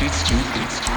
It's too, it's too.